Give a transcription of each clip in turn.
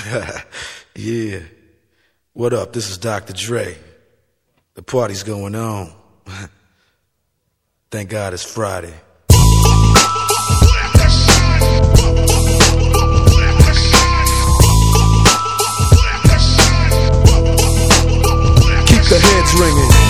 yeah. What up? This is Dr. Dre. The party's going on. Thank God it's Friday. Keep the heads ringing.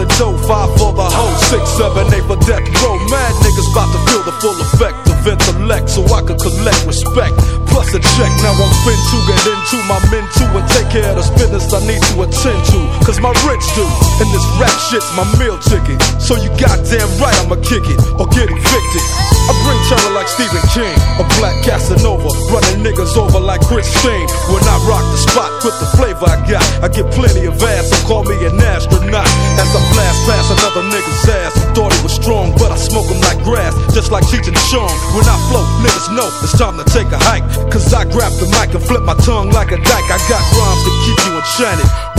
the dough, five for the hoe, six, seven, eight for death row. Mad niggas about to feel the full effect of intellect so I can collect respect. Plus a check, now I'm fin to get into my men too and take care of the business I need to attend to. Cause my rent's due, and this rap shit's my meal ticket. So you goddamn right I'ma kick it or get evicted. I bring terror like Stephen King, a black Casanova, running niggas over like Christine. When I rock the spot with the flavor I got, I get plenty of ass, so call me an astronaut. As I blast past another nigga's ass, who thought he was strong, but I smoke him like grass, just like Cheech Chong. When I flow, niggas know it's time to take a hike. Cause I grab the mic and flip my tongue like a dyke. I got rhymes to keep you enchanted.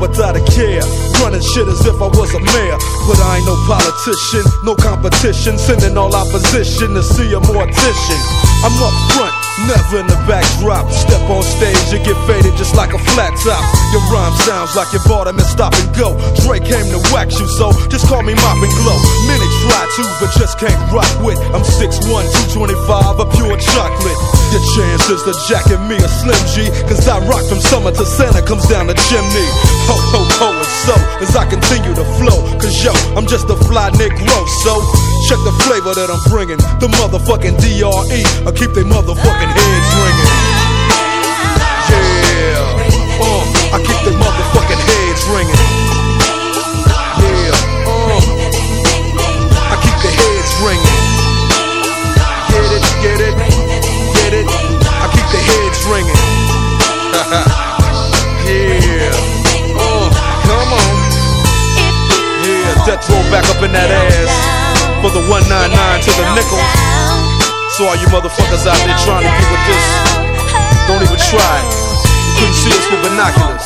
without a care. Running shit as if I was a mayor. But I ain't no politician, no competition. Sending all opposition to see a mortician. I'm up front, never in the backdrop. Step on stage, you get faded just like a flat top. Your rhyme sounds like you bought 'em and stop and go. Dre came to wax you, so just call me Mop and Glo. Many try to, but just can't rock with. I'm 6'1, 225, a pure chocolate. Your chances to jacket me a Slim G, cause I rock from summer to Santa comes down the chimney. Ho, ho, ho, and so as I continue to flow, cause yo, I'm just a fly Negro, so check the flavor that I'm bringing. The motherfucking DRE, I keep they motherfucking in that ass for the 199 to the nickel. So all you motherfuckers out there trying to get with this, don't even try. You couldn't see us with binoculars.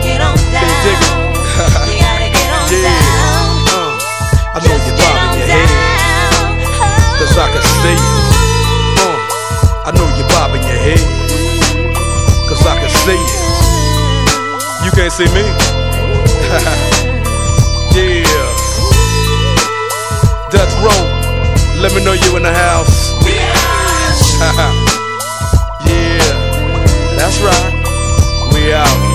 Can you dig it? yeah. Uh, I know you're bobbing your head, cause I can see you. Uh, I know you're bobbing your head, cause I can see you. You can't see me. Death Row. Let me know you in the house. yeah, that's right. We out.